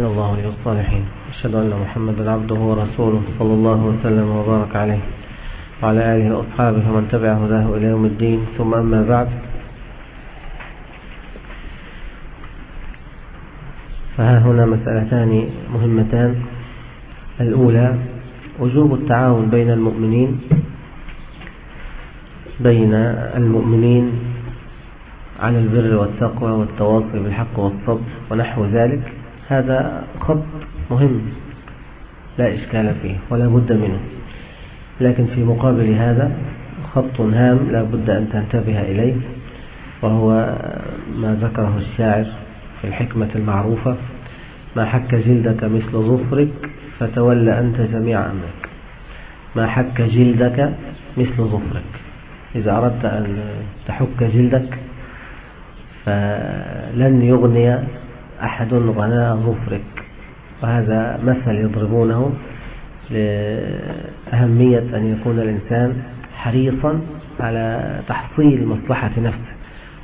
إلا الله ولي الصالحين. أشهد أن محمدا عبده ورسوله صلى الله وسلم وبارك عليه. وعلى آله وأصحابه ومن تبع هداه إلى يوم الدين. ثم أما بعد. فها هنا مسألتان مهمتان. الأولى وجوب التعاون بين المؤمنين. بين المؤمنين على البر والتقوى والتواصي بالحق والصبر ونحو ذلك. هذا خط مهم لا إشكال فيه ولا بد منه. لكن في مقابل هذا خط هام لا بد أن تنتبه إليه وهو ما ذكره الشاعر في الحكمة المعروفة ما حك جلدك مثل ظفرك فتولى أنت جميع أمرك. ما حك جلدك مثل ظفرك. إذا أردت أن تحك جلدك فلن يغني أحد غناء ظفرك وهذا مثل يضربونه لأهمية أن يكون الإنسان حريصا على تحصيل مصلحة نفسه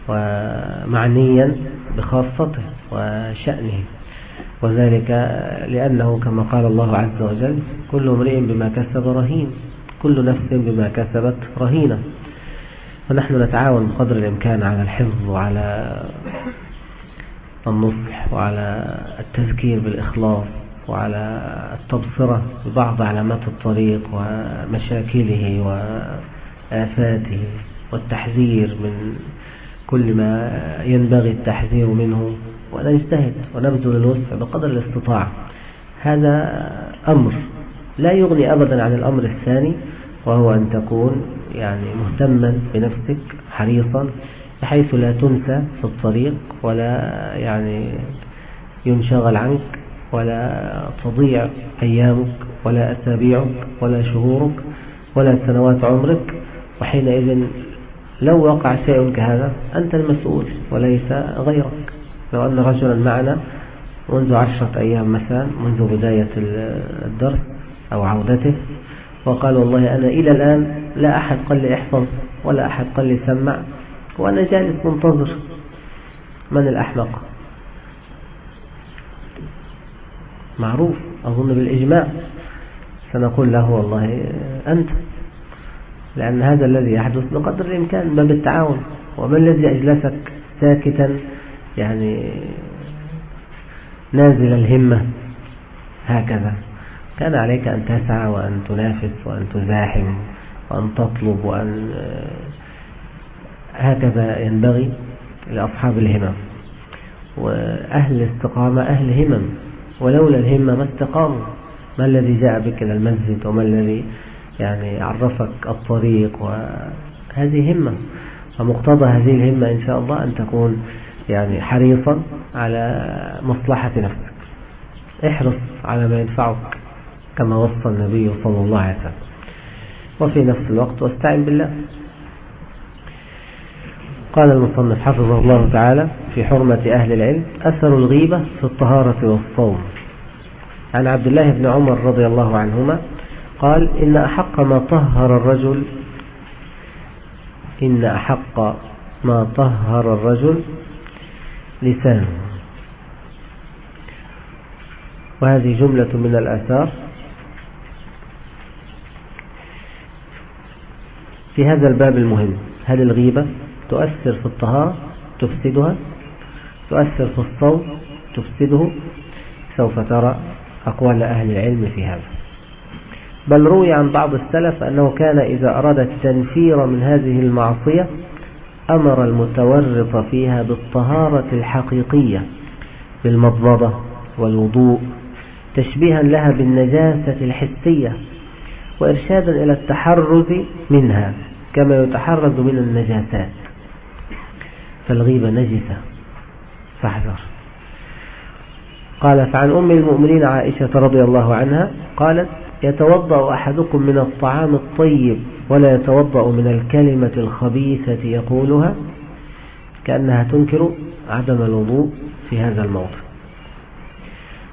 ومعنيا بخاصته وشأنه. وذلك لأنه كما قال الله عز وجل كل امرئ بما كسب رهين كل نفس بما كسبت رهينة. ونحن نتعاون بقدر الإمكان على الحفظ وعلى النصح وعلى التذكير بالإخلاص وعلى التبصرة ببعض علامات الطريق ومشاكله وآفاته والتحذير من كل ما ينبغي التحذير منه ونجتهد ونبذل الوسع بقدر الاستطاعة هذا أمر لا يغني أبدا عن الأمر الثاني وهو أن تكون يعني مهتما بنفسك حريصا بحيث لا تنسى في الطريق ولا يعني ينشغل عنك ولا تضيع أيامك ولا أسابيعك ولا شهورك ولا سنوات عمرك. وحينئذ لو وقع شيء كهذا أنت المسؤول وليس غيرك. لو أن رجلا معنا منذ عشرة أيام مثلا منذ بداية الدرس أو عودته وقال والله أنا إلى الآن لا أحد قال لي احفظ ولا أحد قال لي سمع. وأنا جالس منتظر من الأحمق. معروف أظن بالإجماع. سنقول له والله أنت. لأن هذا الذي يحدث بقدر الإمكان ما بالتعاون وما الذي أجلسك ساكتا يعني نازل الهمة. هكذا. كان عليك أن تسعى وأن تنافس وأن تزاحم وأن تطلب وأن هكذا ينبغي لأصحاب الهمم وأهل الاستقامة أهل همم ولولا الهمة ما استقاموا. ما الذي جاء بك إلى المسجد وما الذي يعني عرفك الطريق وهذه همة ومقتضى هذه الهمة إن شاء الله أن تكون يعني حريصا على مصلحة نفسك. احرص على ما ينفعك كما وصى النبي صلى الله عليه وسلم. وفي نفس الوقت واستعن بالله. قال المصنف حفظه الله تعالى في حرمة أهل العلم أثر الغيبة في الطهارة والصوم. عن عبد الله بن عمر رضي الله عنهما قال إن أحق ما طهر الرجل إن أحق ما طهر الرجل لسانه. وهذه جملة من الآثار. في هذا الباب المهم هل الغيبة تؤثر في الطهارة تفسدها. تؤثر في الصوم تفسده. سوف ترى أقوال أهل العلم في هذا. بل روي عن بعض السلف أنه كان إذا أراد التنفير من هذه المعصية أمر المتورط فيها بالطهارة الحقيقية بالمضمضة والوضوء تشبيها لها بالنجاسة الحسية وإرشادا إلى التحرز منها كما يتحرز من النجاسات. فالغيبة نجسة. فاحذر. قال فعن أم المؤمنين عائشة رضي الله عنها قالت يتوضأ أحدكم من الطعام الطيب ولا يتوضأ من الكلمة الخبيثة يقولها؟ كأنها تنكر عدم الوضوء في هذا الموضع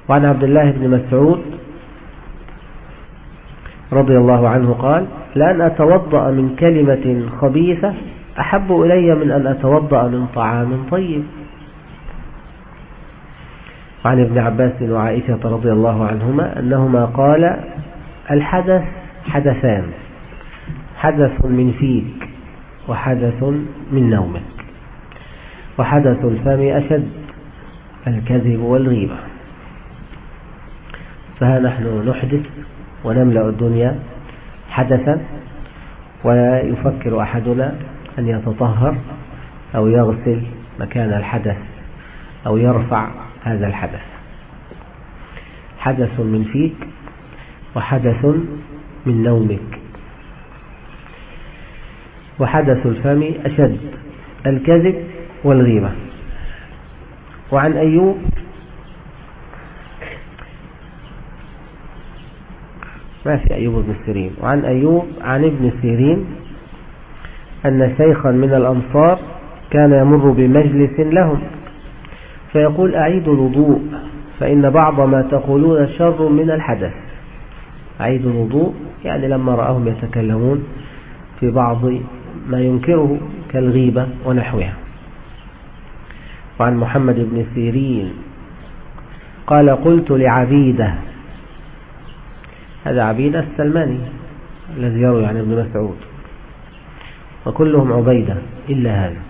وعن عبد الله بن مسعود رضي الله عنه قال لأن أتوضأ من كلمة خبيثة أحب إلي من أن أتوضأ من طعام طيب. عن ابن عباس وعائشة رضي الله عنهما أنهما قال الحدث حدثان حدث من فيك وحدث من نومك وحدث الفم أشد الكذب والغيبة. فها نحن نحدث ونملأ الدنيا حدثا ويفكر أحدنا أن يتطهر أو يغسل مكان الحدث أو يرفع هذا الحدث. حدث من فيك وحدث من نومك. وحدث الفم أشد الكذب والغيبة. وعن أيوب ما في أيوب بن سيرين. وعن أيوب عن ابن سيرين أن شيخا من الأنصار كان يمر بمجلس لهم. فيقول أعيد الوضوء فإن بعض ما تقولون شر من الحدث. أعيد الوضوء يعني لما رأهم يتكلمون في بعض ما ينكره كالغيبة ونحوها. وعن محمد بن سيرين قال قلت لعبيدة هذا عبيدة السلماني الذي يروي عن ابن مسعود. وكلهم عبيدة إلا هذا.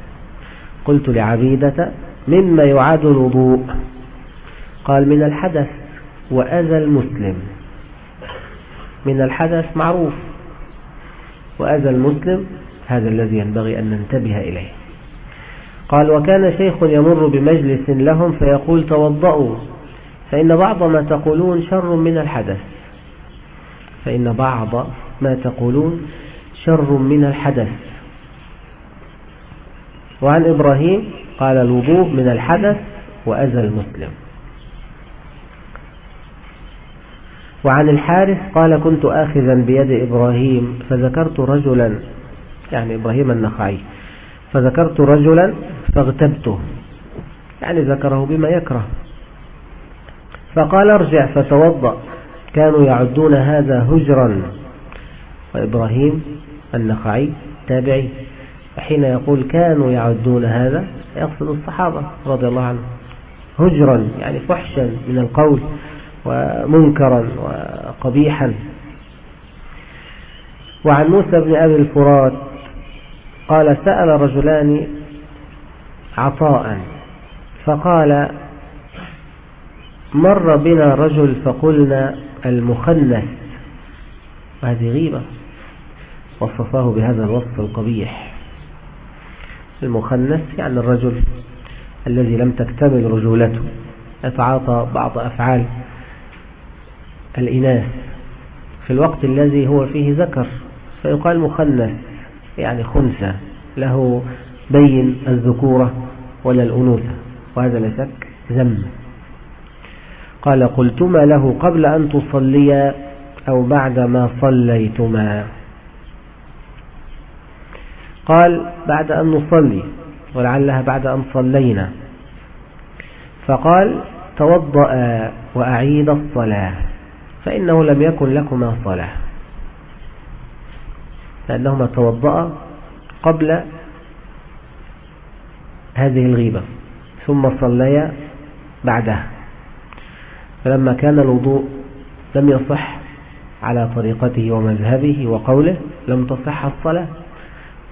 قلت لعبيدة مما يعاد الوضوء. قال من الحدث وأذى المسلم. من الحدث معروف. وأذى المسلم هذا الذي ينبغي أن ننتبه إليه. قال وكان شيخ يمر بمجلس لهم فيقول توضأوا فإن بعض ما تقولون شر من الحدث. فإن بعض ما تقولون شر من الحدث. وعن إبراهيم قال الوضوء من الحدث وأذى المسلم. وعن الحارث قال كنت آخذا بيد إبراهيم فذكرت رجلا يعني إبراهيم النخعي فذكرت رجلا فاغتبته يعني ذكره بما يكره. فقال ارجع فتوضأ كانوا يعدون هذا هجرا. وإبراهيم النخعي تابعي. حين يقول كانوا يعدون هذا يقصد الصحابة رضي الله عنهم. هجرا يعني فحشا من القول ومنكرا وقبيحا. وعن موسى بن أبي الفرات قال سأل رجلان عطاء فقال مر بنا رجل فقلنا المخنث. وهذه غيبة وصفاه بهذا الوصف القبيح. المخنث يعني الرجل الذي لم تكتمل رجولته يتعاطى بعض أفعال الإناث. في الوقت الذي هو فيه ذكر فيقال مخنث يعني خنثى له بين الذكورة ولا الأنوثة وهذا لا شك ذم. قال قلتما له قبل أن تصليا أو بعدما صليتما؟ قال بعد أن نصلي ولعلها بعد أن صلينا. فقال توضأ وأعيد الصلاة فإنه لم يكن لكما صلاة. لأنهما توضأ قبل هذه الغيبة ثم صليا بعدها. فلما كان الوضوء لم يصح على طريقته ومذهبه وقوله لم تصح الصلاة.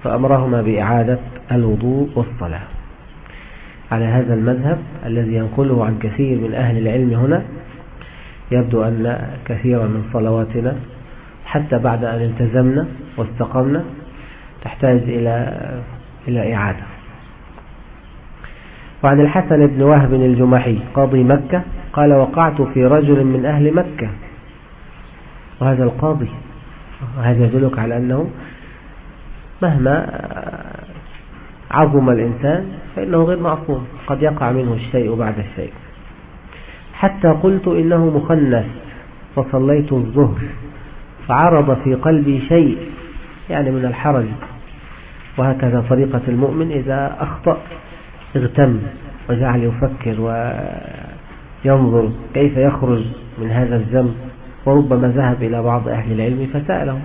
فأمرهما بإعادة الوضوء والصلاة. على هذا المذهب الذي ينقله عن كثير من أهل العلم هنا يبدو أن كثيرا من صلواتنا حتى بعد أن التزمنا واستقمنا تحتاج إلى إلى إعادة. وعن الحسن بن وهب الجمحي قاضي مكة قال وقعت في رجل من أهل مكة. وهذا القاضي وهذا يدلك على أنه مهما عظم الإنسان فإنه غير معصوم قد يقع منه الشيء بعد الشيء. حتى قلت إنه مخنث فصليت الظهر فعرض في قلبي شيء يعني من الحرج. وهكذا طريقة المؤمن إذا أخطأ اغتم وجعل يفكر وينظر كيف يخرج من هذا الذنب وربما ذهب إلى بعض أهل العلم فسأله.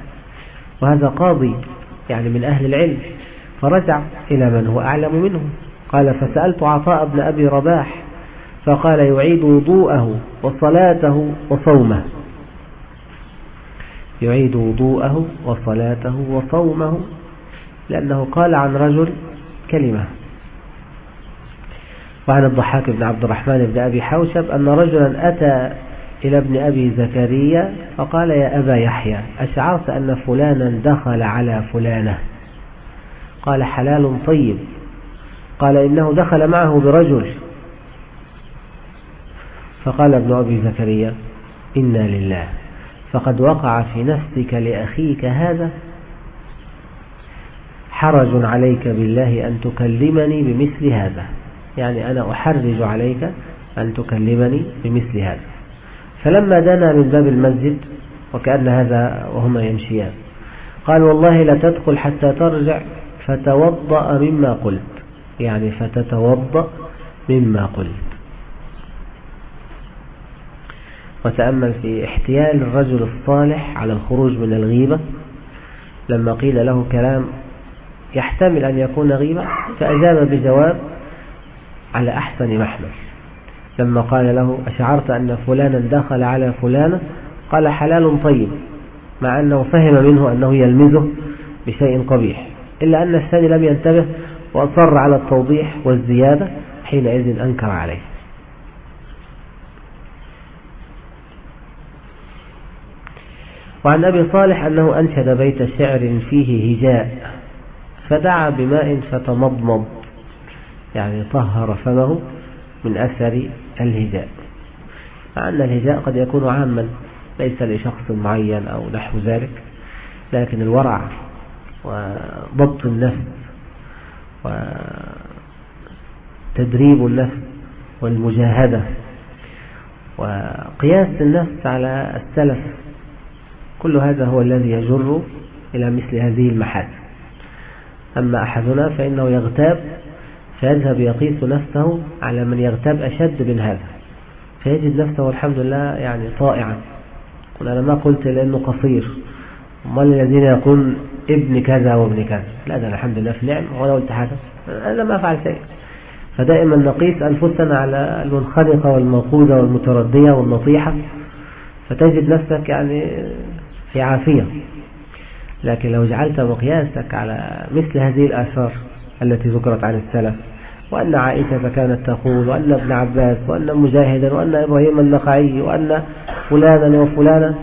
وهذا قاضي يعني من أهل العلم فرجع إلى من هو أعلم منه قال فسألت عطاء بن أبي رباح فقال يعيد وضوءه وصلاته وصومه. يعيد وضوءه وصلاته وصومه لأنه قال عن رجل كلمة. وعن الضحاك بن عبد الرحمن بن أبي حوشب أن رجلا أتى إلى ابن أبي زكريا فقال يا أبا يحيى أشعرت أن فلانا دخل على فلانة؟ قال حلال طيب. قال إنه دخل معه برجل. فقال ابن أبي زكريا إنا لله. فقد وقع في نفسك لأخيك هذا؟ حرج عليك بالله أن تكلمني بمثل هذا. يعني أنا أحرج عليك أن تكلمني بمثل هذا. فلما دنا من باب المسجد وكأن هذا وهما يمشيان قال والله لا تدخل حتى ترجع فتوضأ مما قلت. يعني فتتوضأ مما قلت. وتأمل في احتيال الرجل الصالح على الخروج من الغيبة. لما قيل له كلام يحتمل أن يكون غيبة فأجاب بجواب على أحسن محمل. لما قال له أشعرت أن فلانا دخل على فلانة؟ قال حلال طيب مع أنه فهم منه أنه يلمزه بشيء قبيح إلا أن الثاني لم ينتبه وأصر على التوضيح والزيادة حينئذ أنكر عليه. وعن أبي صالح أنه أنشد بيت شعر فيه هجاء فدعا بماء فتمضمض يعني طهر فمه من أثر الهجاء مع أن الهجاء قد يكون عاما ليس لشخص معين أو نحو ذلك لكن الورع وضبط النفس وتدريب النفس والمجاهدة وقياس النفس على السلف كل هذا هو الذي يجر إلى مثل هذه المحاسن أما أحدنا فإنه يغتاب فيذهب يقيس نفسه على من يغتاب أشد من هذا. فيجد نفسه الحمد لله يعني طائعا. قل أنا ما قلت لأنه قصير. ما الذين يقول ابن كذا وابن كذا؟ لا ده الحمد لله في نعم ولا قلت حاجة. أنا ما أفعل شيء. فدائما نقيس أنفسنا على المنخنقة والموقودة والمتردية والنصيحة فتجد نفسك يعني في عافية. لكن لو جعلت مقياسك على مثل هذه الآثار التي ذكرت عن السلف وأن عائشة كانت تقول وأن ابن عباس وأن مجاهدا وأن إبراهيم النخعي وأن فلانا وفلانا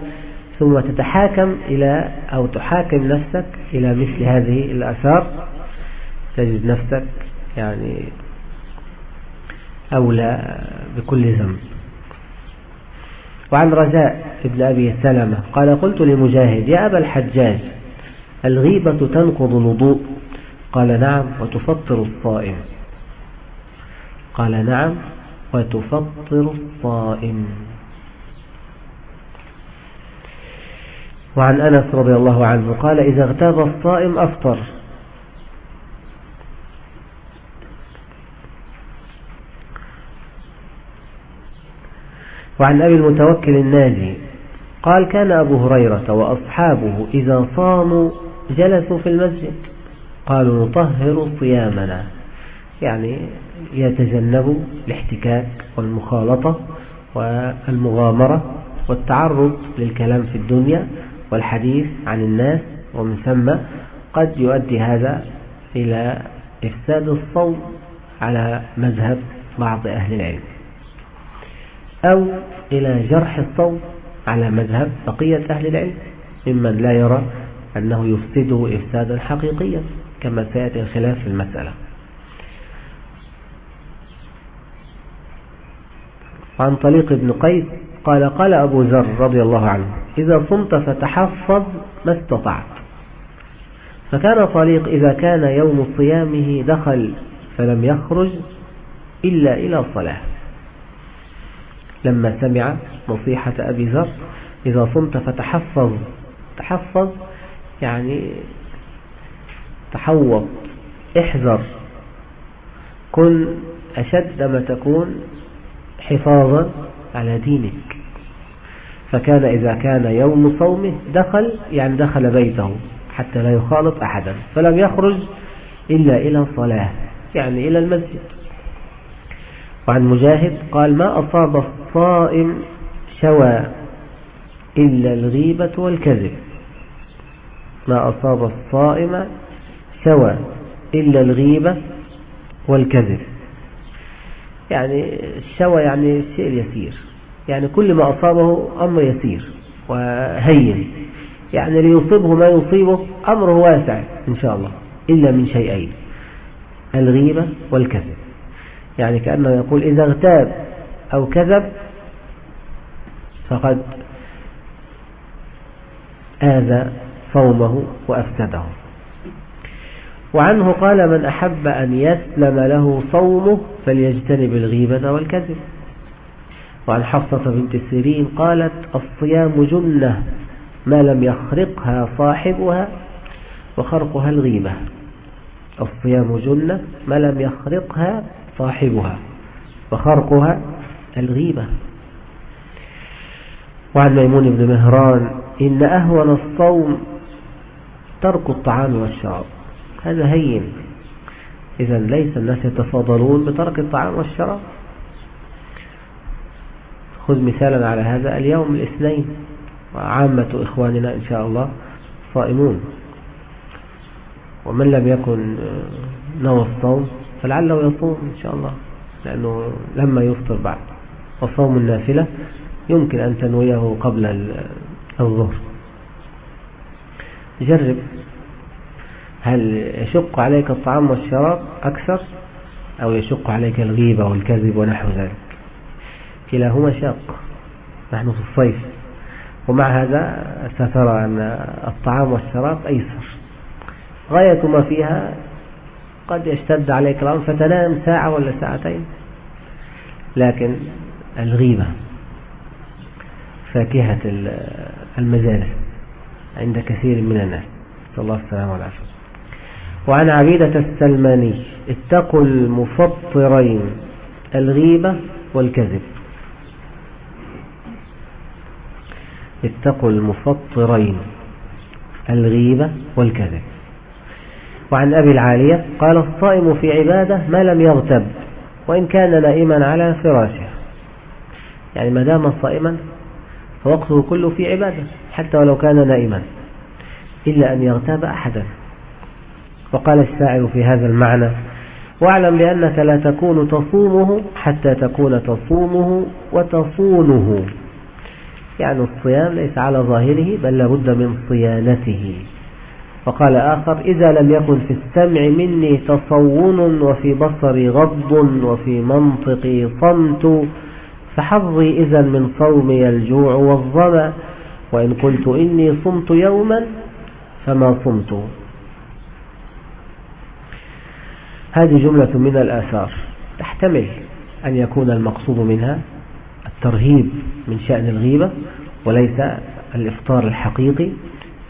ثم تتحاكم إلى أو تحاكم نفسك إلى مثل هذه الآثار. تجد نفسك يعني أولى بكل ذنب. وعن رجاء ابن أبي سلمة قال قلت لمجاهد يا أبا الحجاج الغيبة تنقض الوضوء. قال نعم وتفطر الصائم قال نعم وتفطر الصائم وعن أنس رضي الله عنه قال إذا اغتاب الصائم أفطر. وعن أبي المتوكل الناجي قال كان أبو هريرة وأصحابه إذا صاموا جلسوا في المسجد. قالوا نطهر صيامنا. يعني يتجنبوا الاحتكاك والمخالطة والمغامرة والتعرض للكلام في الدنيا والحديث عن الناس ومن ثم قد يؤدي هذا إلى إفساد الصوم على مذهب بعض أهل العلم. أو إلى جرح الصوم على مذهب بقية أهل العلم ممن لا يرى أنه يفسده إفسادا حقيقيا. كما سيأتي الخلاف في المسألة. عن طليق ابن قيس قال قال أبو ذر رضي الله عنه إذا صمت فتحفظ ما استطعت. فكان طليق إذا كان يوم صيامه دخل فلم يخرج إلا إلى صلاة لما سمع نصيحة أبي ذر إذا صمت فتحفظ. تحفظ يعني تحوط احذر. كن أشد ما تكون حفاظا على دينك. فكان إذا كان يوم صومه دخل يعني دخل بيته حتى لا يخالط أحدا فلم يخرج إلا إلى صلاة يعني إلى المسجد. وعن مجاهد قال ما أصاب الصائم شوى إلا الغيبة والكذب. ما أصاب الصائم شوى إلا الغيبة والكذب. يعني الشوى يعني الشيء اليسير يعني كل ما أصابه أمر يسير وهين. يعني ليصيبه ما يصيبه أمره واسع إن شاء الله إلا من شيئين الغيبة والكذب. يعني كأنه يقول إذا اغتاب أو كذب فقد آذى صومه وأفسده. وعنه قال من أحب أن يسلم له صومه فليجتنب الغيبة والكذب. وعن حفصة بنت سيرين قالت الصيام جنة ما لم يخرقها صاحبها وخرقها الغيبة. الصيام جنة ما لم يخرقها صاحبها وخرقها الغيبة. وعن ميمون بن مهران إن أهون الصوم ترك الطعام والشراب. هذا هين. إذا ليس الناس يتفاضلون بترك الطعام والشراب. خذ مثالا على هذا. اليوم الاثنين وعامة إخواننا إن شاء الله صائمون. ومن لم يكن نوى الصوم فلعله يصوم إن شاء الله لأنه لما يفطر بعد. وصوم النافلة يمكن أن تنويه قبل الظهر. جرب. هل يشق عليك الطعام والشراب أكثر أو يشق عليك الغيبة والكذب ونحو ذلك؟ كلاهما شاق. نحن في الصيف. ومع هذا سترى أن الطعام والشراب أيسر. غاية ما فيها قد يشتد عليك الأمر فتنام ساعة ولا ساعتين. لكن الغيبة فاكهة المجالس عند كثير من الناس. صلى الله السلام والعافية وعن عبيدة السلماني. اتقوا المفطرين الغيبة والكذب. اتقوا المفطرين الغيبة والكذب. وعن أبي العالية قال الصائم في عبادة ما لم يغتب وإن كان نائما على فراشه. يعني ما دام صائما فوقته كله في عبادة حتى ولو كان نائما إلا أن يغتاب أحدا. وقال الشاعر في هذا المعنى واعلم بأنك لا تكون تصومه حتى تكون تصومه وتصونه. يعني الصيام ليس على ظاهره بل لابد من صيانته. وقال آخر إذا لم يكن في السمع مني تصون وفي بصري غض وفي منطقي صمت فحظي إذا من صومي الجوع والظمأ وإن قلت إني صمت يوما فما صمت. هذه جملة من الآثار. تحتمل أن يكون المقصود منها الترهيب من شأن الغيبة وليس الإفطار الحقيقي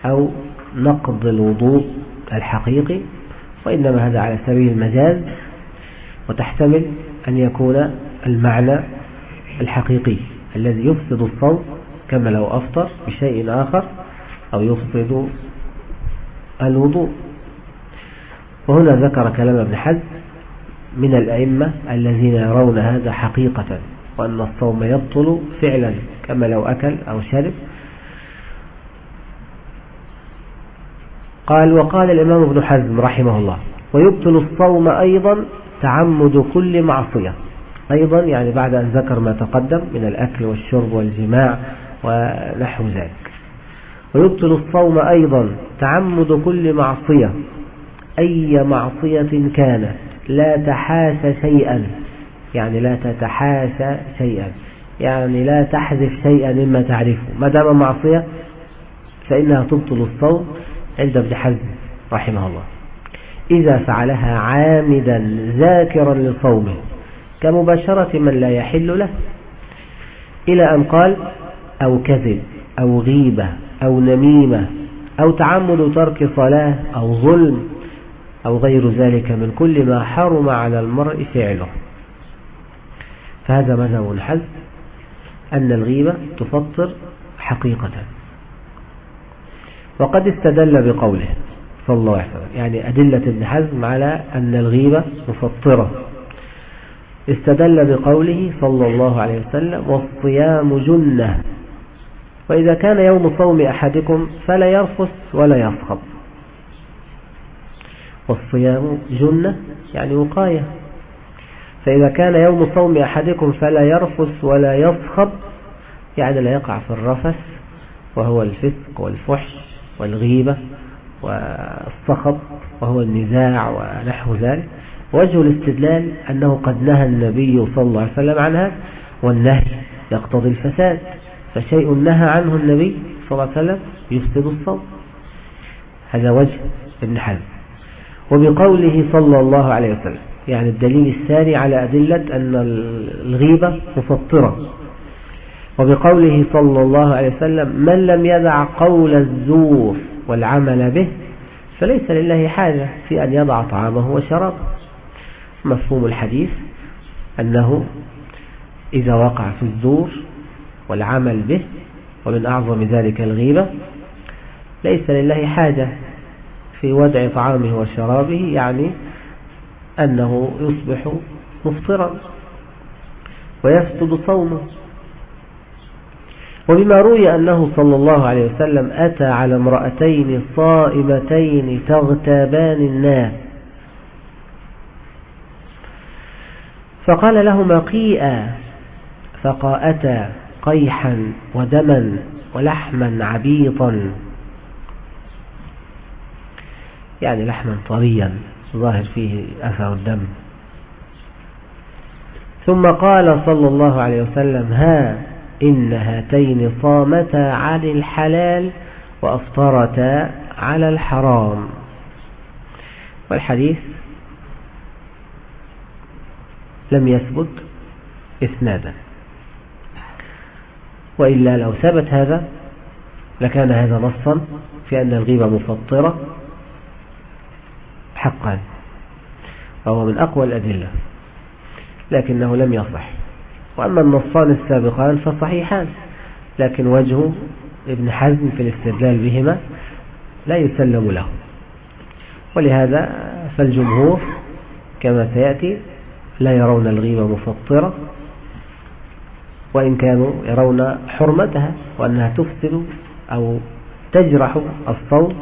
أو نقض الوضوء الحقيقي وإنما هذا على سبيل المجاز. وتحتمل أن يكون المعنى الحقيقي الذي يفسد الصوم كما لو أفطر بشيء آخر أو يفسد الوضوء. وهنا ذكر كلام ابن حزم من الأئمة الذين يرون هذا حقيقة وأن الصوم يبطل فعلا كما لو أكل أو شرب. قال وقال الإمام ابن حزم رحمه الله ويبطل الصوم أيضا تعمد كل معصية. أيضا يعني بعد أن ذكر ما تقدم من الأكل والشرب والجماع ونحو ذلك. ويبطل الصوم أيضا تعمد كل معصية. أي معصية كانت. لا تحاس شيئا. يعني لا تتحاشى شيئا. يعني لا تحذف شيئا مما تعرفه. ما دام معصية فإنها تبطل الصوم عند ابن حزم رحمه الله. إذا فعلها عامدا ذاكرا لصومه. كمباشرة من لا يحل له. إلى أن قال أو كذب أو غيبة أو نميمة أو تعمد ترك صلاة أو ظلم أو غير ذلك من كل ما حرم على المرء فعله. فهذا مذهب الحزم أن الغيبة تفطر حقيقة. وقد استدل بقوله صلى الله عليه وسلم يعني أدلة ابن حزم على أن الغيبة مفطرة. استدل بقوله صلى الله عليه وسلم والصيام جنة. وإذا كان يوم صوم أحدكم فلا يرفث ولا يصخب. والصيام جنة يعني وقاية. فإذا كان يوم صوم أحدكم فلا يرفث ولا يصخب يعني لا يقع في الرفث وهو الفسق والفحش والغيبة والصخب وهو النزاع ونحو ذلك. وجه الاستدلال أنه قد نهى النبي صلى الله عليه وسلم عنها والنهي يقتضي الفساد. فشيء نهى عنه النبي صلى الله عليه وسلم يفسد الصوم. هذا وجه ابن حزم. وبقوله صلى الله عليه وسلم يعني الدليل الثاني على أدلة أن الغيبة مفطرة. وبقوله صلى الله عليه وسلم من لم يدع قول الزور والعمل به فليس لله حاجة في أن يضع طعامه وشرابه. مفهوم الحديث أنه إذا وقع في الزور والعمل به ومن أعظم ذلك الغيبة ليس لله حاجة في وضع طعامه وشرابه يعني أنه يصبح مفطرا ويفسد صومه. وبما روي أنه صلى الله عليه وسلم أتى على امرأتين صائمتين تغتابان الناس. فقال لهما قيئا فقاءتا قيحا ودما ولحما عبيطا. يعني لحما طريا ظاهر فيه أثر الدم. ثم قال صلى الله عليه وسلم ها إن هاتين صامتا عن الحلال وأفطرتا على الحرام. والحديث لم يثبت إسنادا وإلا لو ثبت هذا لكان هذا نصا في أن الغيبة مفطرة. حقا. وهو من أقوى الأدلة. لكنه لم يصح. وأما النصان السابقان فصحيحان. لكن وجه ابن حزم في الاستدلال بهما لا يسلم له. ولهذا فالجمهور كما سيأتي لا يرون الغيبة مفطرة. وإن كانوا يرون حرمتها وأنها تفسد أو تجرح الصوم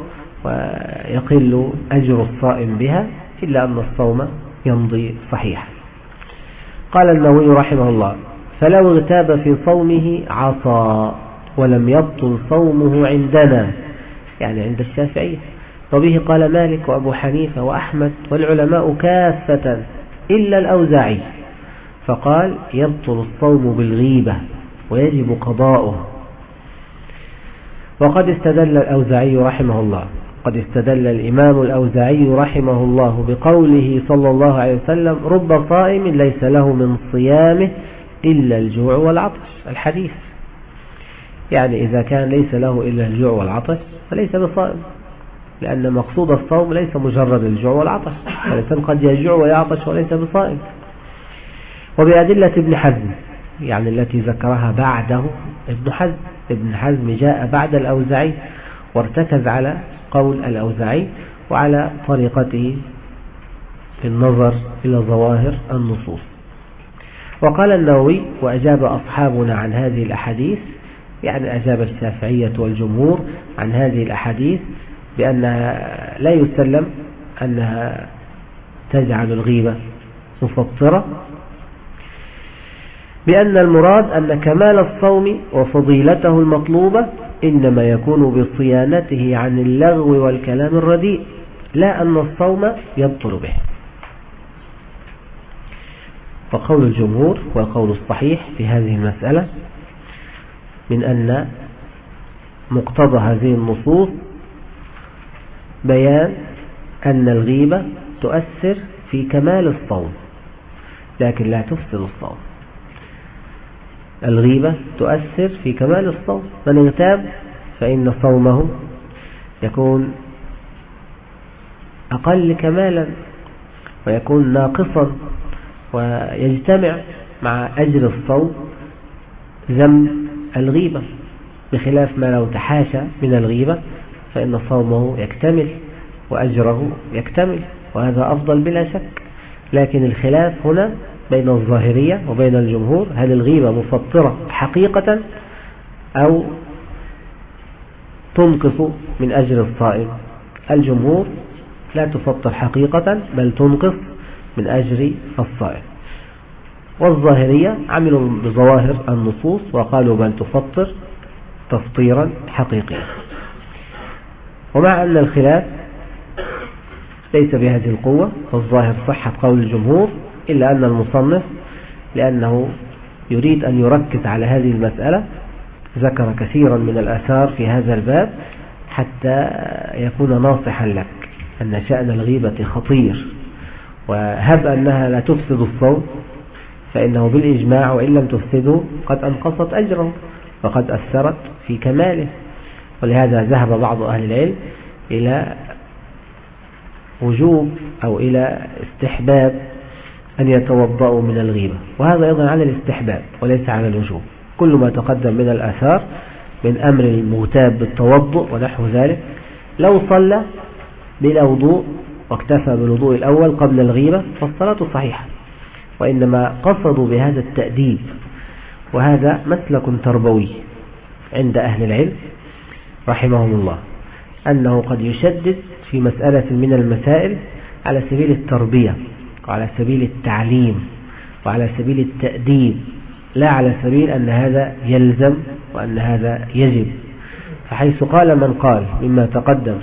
ويقل أجر الصائم بها إلا أن الصوم يمضي صحيحا. قال النووي رحمه الله فلو اغتاب في صومه عصى ولم يبطل صومه عندنا. يعني عند الشافعية وبه قال مالك وأبو حنيفة وأحمد والعلماء كافة إلا الأوزاعي. فقال يبطل الصوم بالغيبة ويجب قضاؤه. وقد استدل الأوزاعي رحمه الله قد استدل الإمام الأوزاعي رحمه الله بقوله صلى الله عليه وسلم رب صائم ليس له من صيامه إلا الجوع والعطش. الحديث يعني إذا كان ليس له إلا الجوع والعطش فليس بصائم لأن مقصود الصوم ليس مجرد الجوع والعطش فالإنسان قد يجوع ويعطش وليس بصائم. وبأدلة ابن حزم يعني التي ذكرها بعده ابن حزم ابن حزم جاء بعد الأوزعي وارتكز على قول الأوزعي وعلى طريقته في النظر إلى ظواهر النصوص. وقال النووي وأجاب أصحابنا عن هذه الأحاديث يعني أجاب الشافعية والجمهور عن هذه الأحاديث بأنها لا يسلم أنها تجعل الغيبة مفطرة بأن المراد أن كمال الصوم وفضيلته المطلوبة إنما يكون بصيانته عن اللغو والكلام الرديء لا أن الصوم يبطل به. وقول الجمهور والقول الصحيح في هذه المسألة من أن مقتضى هذه النصوص بيان أن الغيبة تؤثر في كمال الصوم لكن لا تفسد الصوم. الغيبة تؤثر في كمال الصوم من اغتاب فإن صومه يكون أقل كمالا ويكون ناقصا ويجتمع مع أجر الصوم ذنب الغيبة بخلاف ما لو تحاشى من الغيبة فإن صومه يكتمل وأجره يكتمل وهذا أفضل بلا شك. لكن الخلاف هنا بين الظاهرية وبين الجمهور؟ هل الغيبة مفطرة حقيقة أو تنقص من أجر الصائم؟ الجمهور لا تفطر حقيقة بل تنقص من أجر الصائم. والظاهرية عملوا بظواهر النصوص وقالوا بل تفطر تفطيرا حقيقيا. ومع أن الخلاف ليس بهذه القوة فالظاهر صحة قول الجمهور إلا أن المصنف لأنه يريد أن يركز على هذه المسألة ذكر كثيرا من الآثار في هذا الباب حتى يكون ناصحا لك أن شأن الغيبة خطير. وهب أنها لا تفسد الصوم فإنه بالإجماع وإن لم تفسده قد أنقصت أجره وقد أثرت في كماله. ولهذا ذهب بعض أهل العلم إلى وجوب أو إلى استحباب أن يتوضأوا من الغيبة. وهذا أيضا على الاستحباب وليس على الوجوب. كل ما تقدم من الآثار من أمر المغتاب بالتوضؤ ونحو ذلك لو صلى بلا وضوء واكتفى بالوضوء الأول قبل الغيبة فالصلاة صحيحة. وإنما قصدوا بهذا التأديب وهذا مسلك تربوي عند أهل العلم رحمهم الله أنه قد يشدد في مسألة من المسائل على سبيل التربية. وعلى سبيل التعليم وعلى سبيل التأديب لا على سبيل أن هذا يلزم وأن هذا يجب. فحيث قال من قال مما تقدم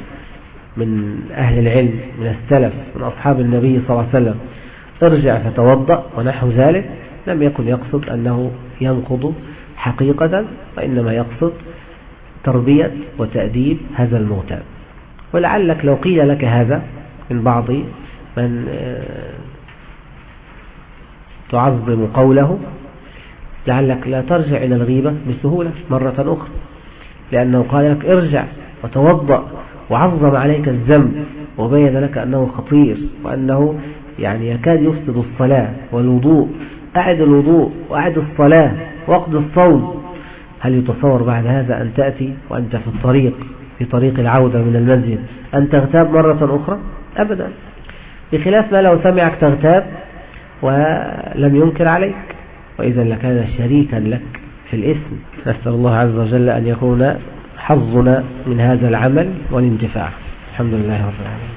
من أهل العلم من السلف من أصحاب النبي صلى الله عليه وسلم ارجع فتوضأ ونحو ذلك لم يكن يقصد أنه ينقض حقيقة وإنما يقصد تربية وتأديب هذا المغتاب. ولعلك لو قيل لك هذا من بعض من آه، تعظم قوله لعلك لا ترجع إلى الغيبة بسهولة مرة أخرى. لأنه قال لك ارجع وتوضأ وعظم عليك الذنب وبين لك أنه خطير وأنه يعني يكاد يفسد الصلاة والوضوء. أعد الوضوء وأعد الصلاة وقت الصوم. هل يتصور بعد هذا أن تأتي وأنت في الطريق في طريق العودة من المسجد أن تغتاب مرة أخرى؟ أبدا. بخلاف ما لو سمعك تغتاب ولم ينكر عليك. وإذا لكان شريكا لك في الإثم. نسأل الله عز وجل أن يكون حظنا من هذا العمل والانتفاع الحمد لله رب العالمين.